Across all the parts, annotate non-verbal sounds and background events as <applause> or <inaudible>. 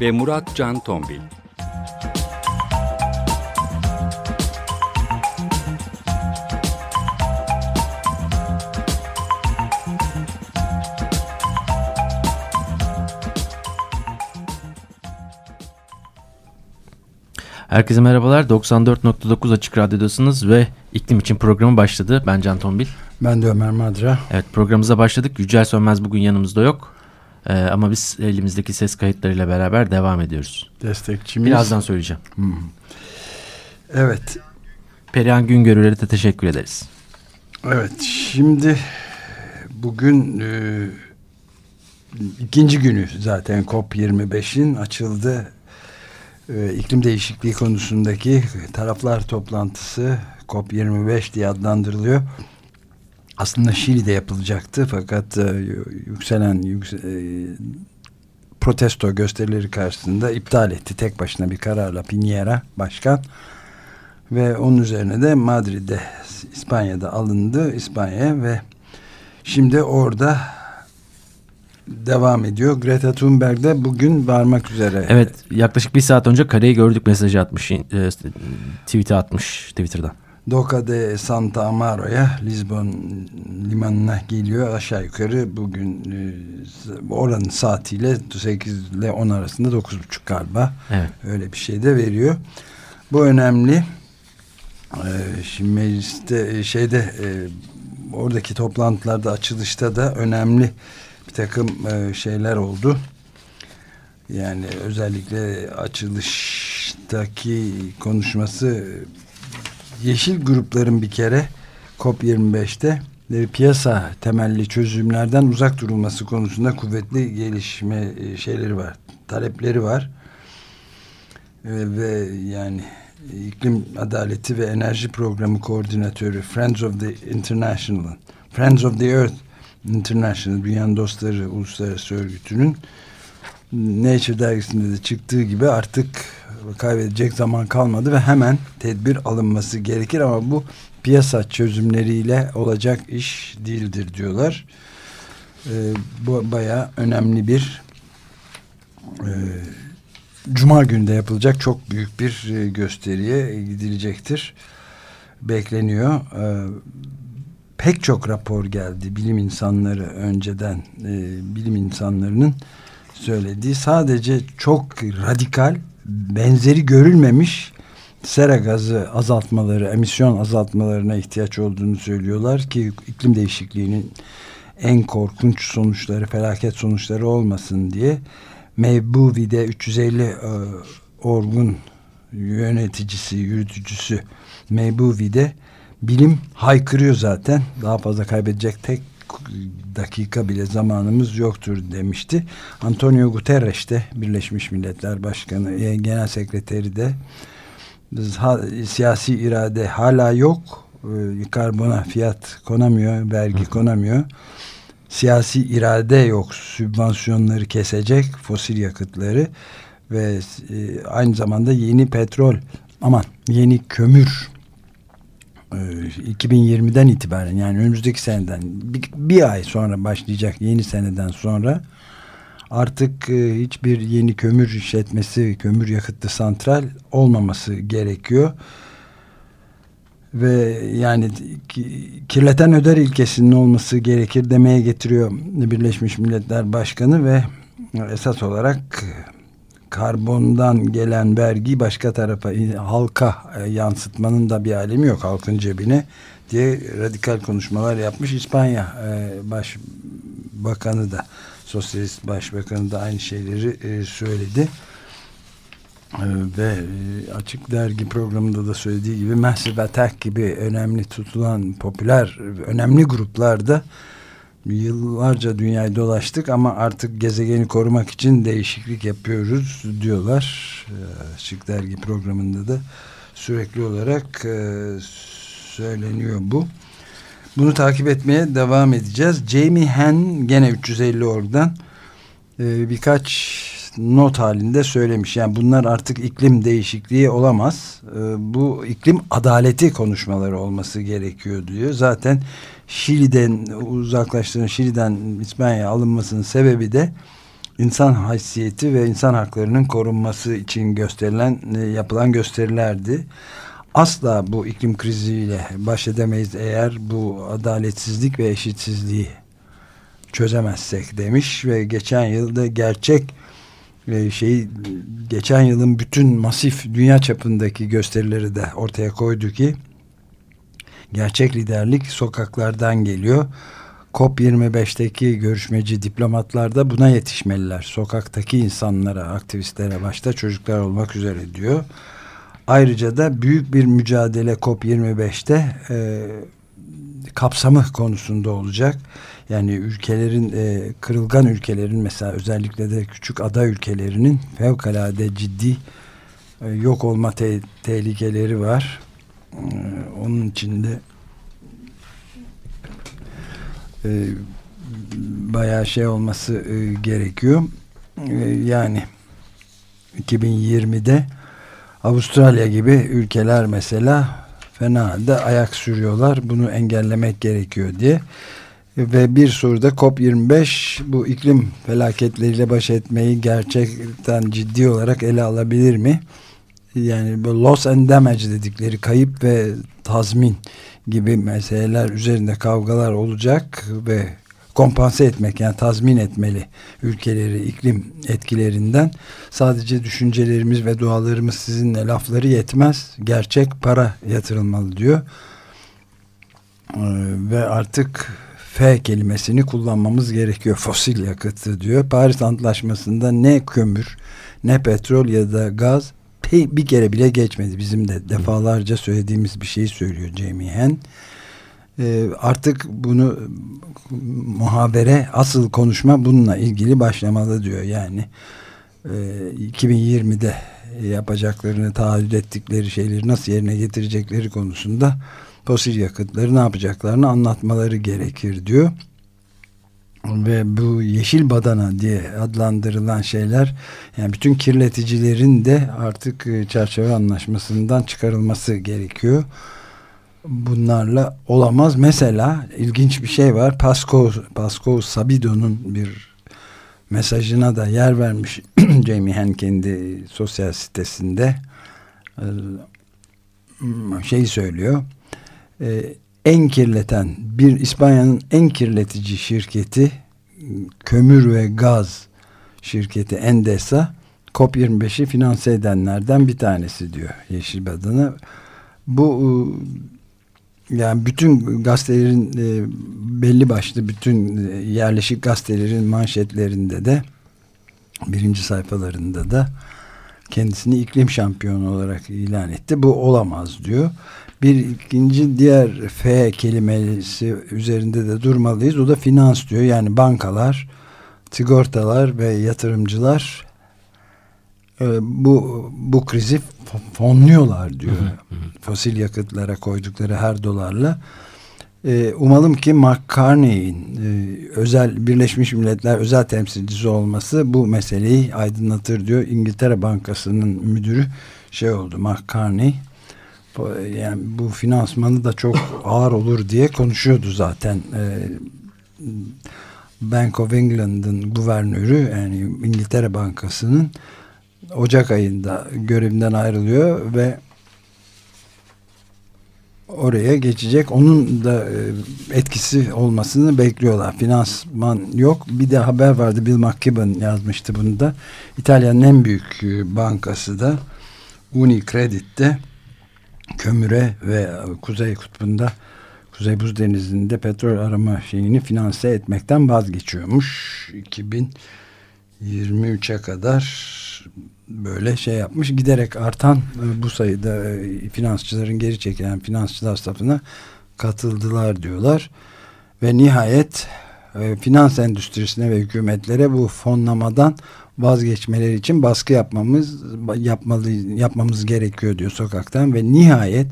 ve Murat Can Tombil. Herkese merhabalar. 94.9 Açık Radyo'dasınız ve iklim için programı başladı. Ben Can Tombil. Ben de Ömer Madra. Evet programımıza başladık. Yücel Sönmez bugün yanımızda yok. Ee, ama biz elimizdeki ses kayıtlarıyla beraber devam ediyoruz. Destekçimiz. Birazdan söyleyeceğim. Hmm. Evet. Perihan Güngörüler'e de teşekkür ederiz. Evet şimdi bugün e, ikinci günü zaten COP25'in açıldı e, iklim değişikliği konusundaki taraflar toplantısı COP25 diye adlandırılıyor. Aslında Şili'de yapılacaktı fakat e, yükselen yükse, e, protesto gösterileri karşısında iptal etti tek başına bir kararla Piñera başkan ve onun üzerine de Madrid'de İspanya'da alındı İspanya'ya ve şimdi orada devam ediyor. Greta Thunberg de bugün varmak üzere. Evet yaklaşık bir saat önce kareyi gördük mesajı atmış. E, tweet'e atmış Twitter'dan. Doca de Santa Amaro'ya Lisbon limanına geliyor aşağı yukarı bugün e, oranın saatiyle 8 ile 10 arasında 9.30 galiba evet. öyle bir şey de veriyor. Bu önemli. E, şimdi mecliste e, şeyde e, oradaki toplantılarda açılışta da önemli bir takım e, şeyler oldu. Yani özellikle açılıştaki konuşması yeşil grupların bir kere COP25'te piyasa temelli çözümlerden uzak durulması konusunda kuvvetli gelişme e, şeyleri var, talepleri var. E, ve yani iklim adaleti ve enerji programı koordinatörü Friends of the International Friends of the Earth International Dünyanın Dostları Uluslararası Örgütü'nün Nature dergisinde de çıktığı gibi artık kaybedecek zaman kalmadı ve hemen tedbir alınması gerekir ama bu piyasa çözümleriyle olacak iş değildir diyorlar. Ee, bu baya önemli bir e, Cuma günde yapılacak çok büyük bir e, gösteriye gidilecektir. Bekleniyor. Ee, pek çok rapor geldi bilim insanları önceden e, bilim insanlarının söylediği sadece çok radikal benzeri görülmemiş sera gazı azaltmaları emisyon azaltmalarına ihtiyaç olduğunu söylüyorlar ki iklim değişikliğinin en korkunç sonuçları felaket sonuçları olmasın diye Mevbuvi'de 350 e, orgun yöneticisi yürütücüsü Mevbuvi'de bilim haykırıyor zaten. Daha fazla kaybedecek tek dakika bile zamanımız yoktur demişti. Antonio Guterres de Birleşmiş Milletler Başkanı, e, Genel Sekreteri de ha, siyasi irade hala yok. E, karbona fiyat konamıyor, vergi konamıyor. Siyasi irade yok. Sübvansiyonları kesecek, fosil yakıtları ve e, aynı zamanda yeni petrol aman yeni kömür 2020'den ee, itibaren yani önümüzdeki seneden bir, bir ay sonra başlayacak yeni seneden sonra artık e, hiçbir yeni kömür işletmesi, kömür yakıtlı santral olmaması gerekiyor. Ve yani kirleten öder ilkesinin olması gerekir demeye getiriyor Birleşmiş Milletler Başkanı ve esas olarak karbondan gelen vergi başka tarafa halka e, yansıtmanın da bir alemi yok halkın cebine diye radikal konuşmalar yapmış İspanya e, Başbakanı da Sosyalist Başbakanı da aynı şeyleri e, söyledi. Ve açık dergi programında da söylediği gibi Massive gibi önemli tutulan popüler önemli gruplarda Yıllarca dünyayı dolaştık ama artık gezegeni korumak için değişiklik yapıyoruz diyorlar. Şık Dergi programında da sürekli olarak söyleniyor bu. Bunu takip etmeye devam edeceğiz. Jamie Hen gene 350 oradan birkaç not halinde söylemiş. Yani bunlar artık iklim değişikliği olamaz. Bu iklim adaleti konuşmaları olması gerekiyor diyor. Zaten Şili'den uzaklaştırın Şili'den İspanya'ya alınmasının sebebi de insan haysiyeti ve insan haklarının korunması için gösterilen e, yapılan gösterilerdi. Asla bu iklim kriziyle baş edemeyiz eğer bu adaletsizlik ve eşitsizliği çözemezsek demiş ve geçen yılda gerçek şey geçen yılın bütün masif dünya çapındaki gösterileri de ortaya koydu ki Gerçek liderlik sokaklardan geliyor. COP25'teki görüşmeci diplomatlar da buna yetişmeliler. Sokaktaki insanlara, aktivistlere başta çocuklar olmak üzere diyor. Ayrıca da büyük bir mücadele COP25'te e, kapsamı konusunda olacak. Yani ülkelerin, e, kırılgan ülkelerin mesela özellikle de küçük ada ülkelerinin fevkalade ciddi e, yok olma te tehlikeleri var. Ee, onun içinde e, bayağı şey olması e, gerekiyor. E, yani 2020'de Avustralya gibi ülkeler mesela fena halde ayak sürüyorlar. Bunu engellemek gerekiyor diye. Ve bir soruda COP25 bu iklim felaketleriyle baş etmeyi gerçekten ciddi olarak ele alabilir mi? Yani loss and damage dedikleri kayıp ve tazmin gibi meseleler üzerinde kavgalar olacak ve kompanse etmek yani tazmin etmeli ülkeleri iklim etkilerinden. Sadece düşüncelerimiz ve dualarımız sizinle lafları yetmez. Gerçek para yatırılmalı diyor. Ee, ve artık F kelimesini kullanmamız gerekiyor. Fosil yakıtı diyor. Paris Antlaşması'nda ne kömür ne petrol ya da gaz bir kere bile geçmedi. Bizim de defalarca söylediğimiz bir şeyi söylüyor Jamie Hen. E, artık bunu muhabere asıl konuşma bununla ilgili başlamalı diyor. Yani e, 2020'de yapacaklarını taahhüt ettikleri şeyleri nasıl yerine getirecekleri konusunda fosil yakıtları ne yapacaklarını anlatmaları gerekir diyor ve bu yeşil badana diye adlandırılan şeyler yani bütün kirleticilerin de artık e, çerçeve anlaşmasından çıkarılması gerekiyor. Bunlarla olamaz. Mesela ilginç bir şey var. Pascal, Pascal Sabido'nun bir mesajına da yer vermiş <clears throat> Jamie Hen kendi sosyal sitesinde e, şey söylüyor. E, en kirleten bir İspanya'nın en kirletici şirketi kömür ve gaz şirketi Endesa COP25'i finanse edenlerden bir tanesi diyor Yeşil Badana. Bu yani bütün gazetelerin e, belli başlı bütün e, yerleşik gazetelerin manşetlerinde de birinci sayfalarında da kendisini iklim şampiyonu olarak ilan etti. Bu olamaz diyor. Bir ikinci diğer F kelimesi üzerinde de durmalıyız. O da finans diyor. Yani bankalar, sigortalar ve yatırımcılar e, bu bu krizi fonluyorlar diyor. Fosil yakıtlara koydukları her dolarla. E, umalım ki McCartney'in e, özel Birleşmiş Milletler özel temsilcisi olması bu meseleyi aydınlatır diyor. İngiltere Bankası'nın müdürü şey oldu McCartney yani bu finansmanı da çok <laughs> ağır olur diye konuşuyordu zaten. Ee, Bank of England'ın guvernörü yani İngiltere Bankası'nın Ocak ayında görevinden ayrılıyor ve oraya geçecek. Onun da e, etkisi olmasını bekliyorlar. Finansman yok. Bir de haber vardı. Bill McKibben yazmıştı bunu da. İtalya'nın en büyük e, bankası da Unicredit'te kömüre ve Kuzey Kutbu'nda Kuzey Buz Denizi'nde petrol arama şeyini finanse etmekten vazgeçiyormuş. 2023'e kadar böyle şey yapmış. Giderek artan e, bu sayıda e, finansçıların geri çekilen finansçılar safına katıldılar diyorlar. Ve nihayet e, finans endüstrisine ve hükümetlere bu fonlamadan vazgeçmeleri için baskı yapmamız yapmalı yapmamız gerekiyor diyor sokaktan ve nihayet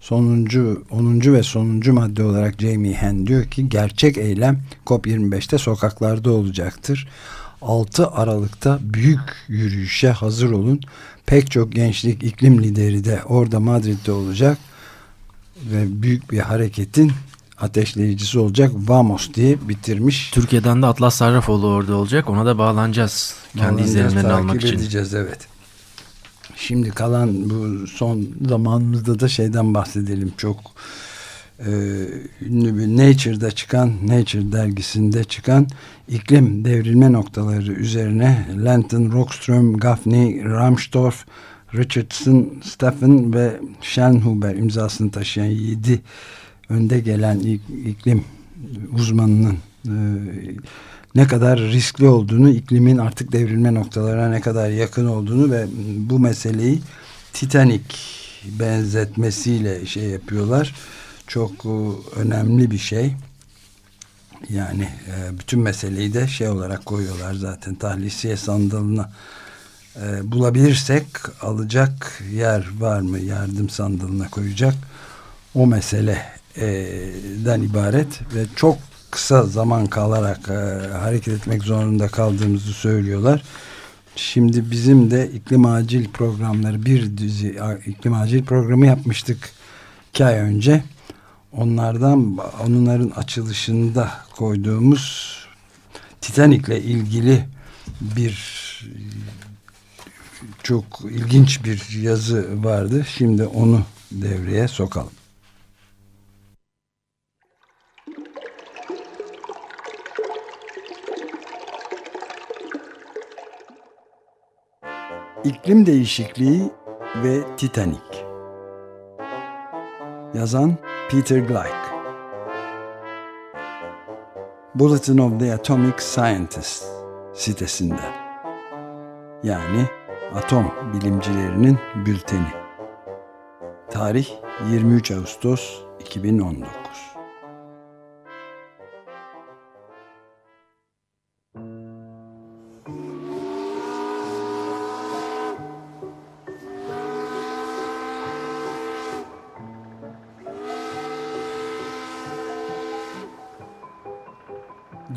sonuncu 10. ve sonuncu madde olarak Jamie Hen diyor ki gerçek eylem COP25'te sokaklarda olacaktır. 6 Aralık'ta büyük yürüyüşe hazır olun. Pek çok gençlik iklim lideri de orada Madrid'de olacak ve büyük bir hareketin ateşleyicisi olacak Vamos diye bitirmiş. Türkiye'den de Atlas Sarrafoğlu orada olacak. Ona da bağlanacağız. Kendi izlenimlerini almak için. edeceğiz evet. Şimdi kalan bu son zamanımızda da şeyden bahsedelim. Çok e, ünlü bir Nature'da çıkan, Nature dergisinde çıkan iklim devrilme noktaları üzerine Lenton, Rockström, Gaffney, Ramstorff, Richardson, Stephen ve Schellenhuber imzasını taşıyan 7 önde gelen iklim uzmanının e, ne kadar riskli olduğunu, iklimin artık devrilme noktalarına ne kadar yakın olduğunu ve bu meseleyi Titanic benzetmesiyle şey yapıyorlar. Çok e, önemli bir şey. Yani e, bütün meseleyi de şey olarak koyuyorlar zaten tahlisiye sandalına bulabilirsek alacak yer var mı yardım sandalına koyacak o meseleden ibaret ve çok kısa zaman kalarak e, hareket etmek zorunda kaldığımızı söylüyorlar. Şimdi bizim de iklim acil programları bir dizi iklim acil programı yapmıştık iki ay önce. Onlardan onların açılışında koyduğumuz Titanic'le ilgili bir çok ilginç bir yazı vardı. Şimdi onu devreye sokalım. İklim Değişikliği ve Titanic Yazan Peter Gleick Bulletin of the Atomic Scientist sitesinde. Yani atom bilimcilerinin bülteni. Tarih 23 Ağustos 2019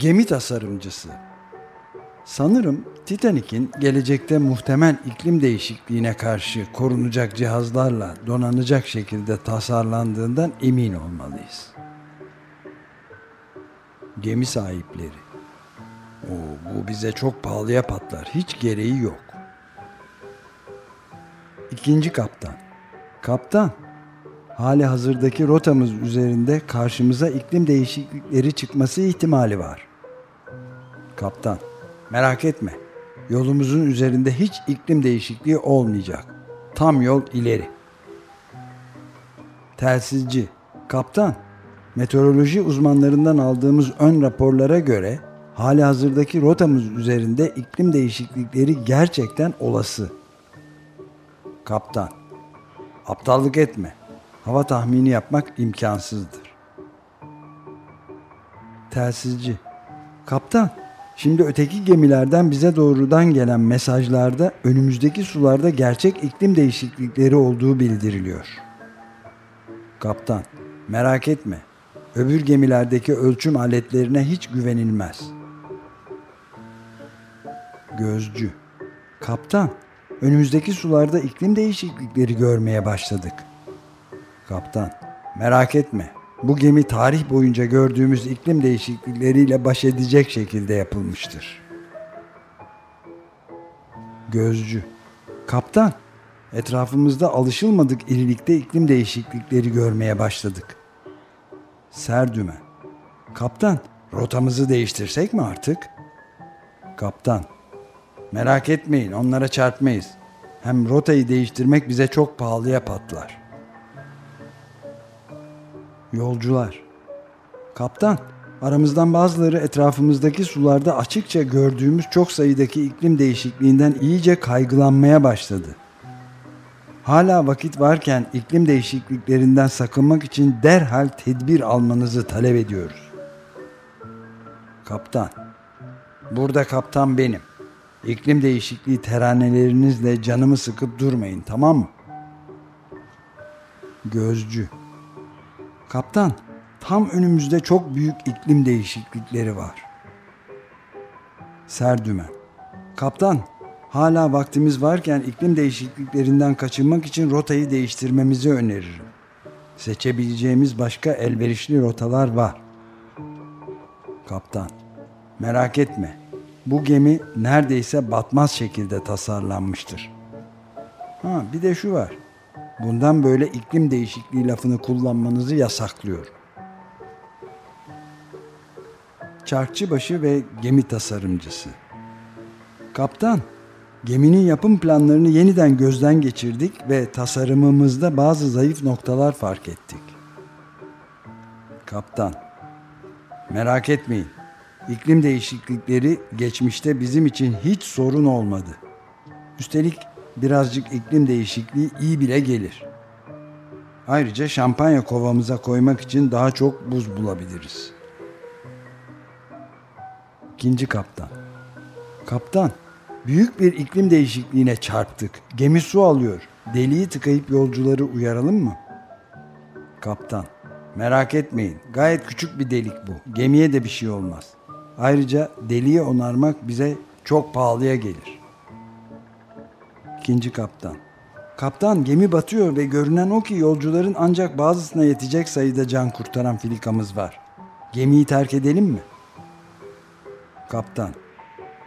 Gemi tasarımcısı. Sanırım Titanic'in gelecekte muhtemel iklim değişikliğine karşı korunacak cihazlarla donanacak şekilde tasarlandığından emin olmalıyız. Gemi sahipleri. Oo, bu bize çok pahalıya patlar. Hiç gereği yok. İkinci kaptan. Kaptan, hali hazırdaki rotamız üzerinde karşımıza iklim değişiklikleri çıkması ihtimali var. Kaptan, merak etme. Yolumuzun üzerinde hiç iklim değişikliği olmayacak. Tam yol ileri. Telsizci, kaptan, meteoroloji uzmanlarından aldığımız ön raporlara göre hali hazırdaki rotamız üzerinde iklim değişiklikleri gerçekten olası. Kaptan, aptallık etme hava tahmini yapmak imkansızdır. Telsizci Kaptan, şimdi öteki gemilerden bize doğrudan gelen mesajlarda önümüzdeki sularda gerçek iklim değişiklikleri olduğu bildiriliyor. Kaptan, merak etme. Öbür gemilerdeki ölçüm aletlerine hiç güvenilmez. Gözcü Kaptan, önümüzdeki sularda iklim değişiklikleri görmeye başladık.'' Kaptan, merak etme. Bu gemi tarih boyunca gördüğümüz iklim değişiklikleriyle baş edecek şekilde yapılmıştır. Gözcü, kaptan, etrafımızda alışılmadık irilikte iklim değişiklikleri görmeye başladık. Serdümen, kaptan, rotamızı değiştirsek mi artık? Kaptan, merak etmeyin onlara çarpmayız. Hem rotayı değiştirmek bize çok pahalıya patlar.'' Yolcular. Kaptan, aramızdan bazıları etrafımızdaki sularda açıkça gördüğümüz çok sayıdaki iklim değişikliğinden iyice kaygılanmaya başladı. Hala vakit varken iklim değişikliklerinden sakınmak için derhal tedbir almanızı talep ediyoruz. Kaptan. Burada kaptan benim. İklim değişikliği teranelerinizle canımı sıkıp durmayın tamam mı? Gözcü. Kaptan, tam önümüzde çok büyük iklim değişiklikleri var. Serdümen. Kaptan, hala vaktimiz varken iklim değişikliklerinden kaçınmak için rotayı değiştirmemizi öneririm. Seçebileceğimiz başka elverişli rotalar var. Kaptan, merak etme. Bu gemi neredeyse batmaz şekilde tasarlanmıştır. Ha, bir de şu var. Bundan böyle iklim değişikliği lafını kullanmanızı yasaklıyorum. Çarkçıbaşı ve gemi tasarımcısı. Kaptan, geminin yapım planlarını yeniden gözden geçirdik ve tasarımımızda bazı zayıf noktalar fark ettik. Kaptan, merak etmeyin. İklim değişiklikleri geçmişte bizim için hiç sorun olmadı. Üstelik birazcık iklim değişikliği iyi bile gelir. Ayrıca şampanya kovamıza koymak için daha çok buz bulabiliriz. İkinci kaptan. Kaptan, büyük bir iklim değişikliğine çarptık. Gemi su alıyor. Deliği tıkayıp yolcuları uyaralım mı? Kaptan, merak etmeyin. Gayet küçük bir delik bu. Gemiye de bir şey olmaz. Ayrıca deliği onarmak bize çok pahalıya gelir. İkinci kaptan. Kaptan gemi batıyor ve görünen o ki yolcuların ancak bazısına yetecek sayıda can kurtaran filikamız var. Gemiyi terk edelim mi? Kaptan.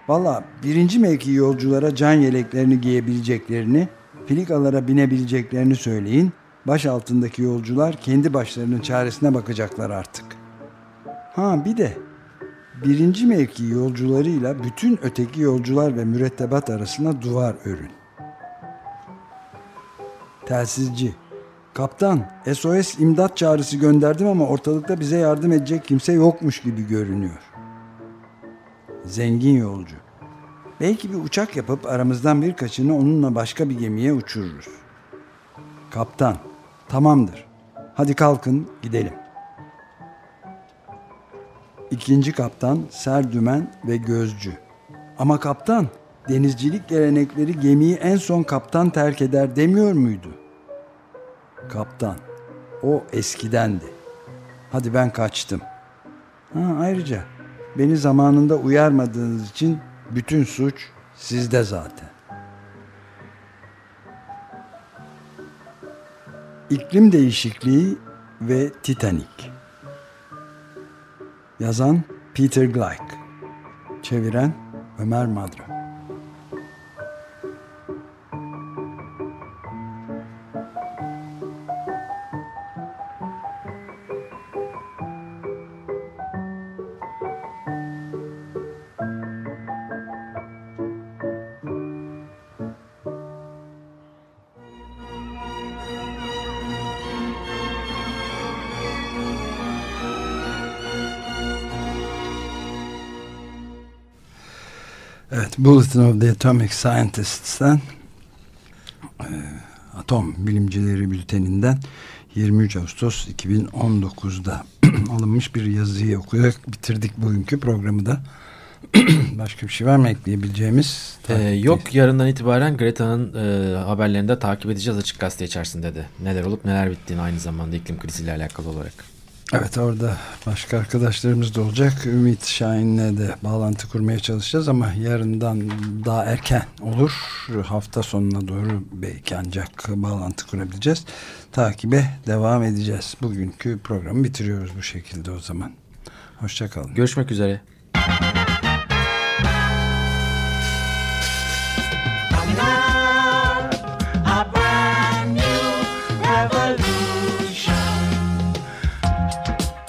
Valla birinci mevki yolculara can yeleklerini giyebileceklerini, filikalara binebileceklerini söyleyin. Baş altındaki yolcular kendi başlarının çaresine bakacaklar artık. Ha bir de birinci mevki yolcularıyla bütün öteki yolcular ve mürettebat arasında duvar örün. Telsizci. Kaptan, SOS imdat çağrısı gönderdim ama ortalıkta bize yardım edecek kimse yokmuş gibi görünüyor. Zengin yolcu. Belki bir uçak yapıp aramızdan birkaçını onunla başka bir gemiye uçururuz. Kaptan, tamamdır. Hadi kalkın gidelim. İkinci kaptan Serdümen ve Gözcü. Ama kaptan, denizcilik gelenekleri gemiyi en son kaptan terk eder demiyor muydu? Kaptan, o eskidendi. Hadi ben kaçtım. Ha, ayrıca beni zamanında uyarmadığınız için bütün suç sizde zaten. İklim değişikliği ve Titanic. Yazan Peter Gleich. Çeviren Ömer Madra. Bulletin of the Atomic Scientists'ten e, Atom Bilimcileri Bülteninden 23 Ağustos 2019'da <clears throat> alınmış bir yazıyı okuyarak bitirdik bugünkü programı da. <clears throat> Başka bir şey var mı ekleyebileceğimiz? Ee, yok yarından itibaren Greta'nın e, haberlerini de takip edeceğiz açık gazete içerisinde de. Neler olup neler bittiğini aynı zamanda iklim kriziyle alakalı olarak. Evet orada başka arkadaşlarımız da olacak. Ümit Şahin'le de bağlantı kurmaya çalışacağız ama yarından daha erken olur. Hafta sonuna doğru belki ancak bağlantı kurabileceğiz. Takibe devam edeceğiz. Bugünkü programı bitiriyoruz bu şekilde o zaman. Hoşçakalın. Görüşmek üzere.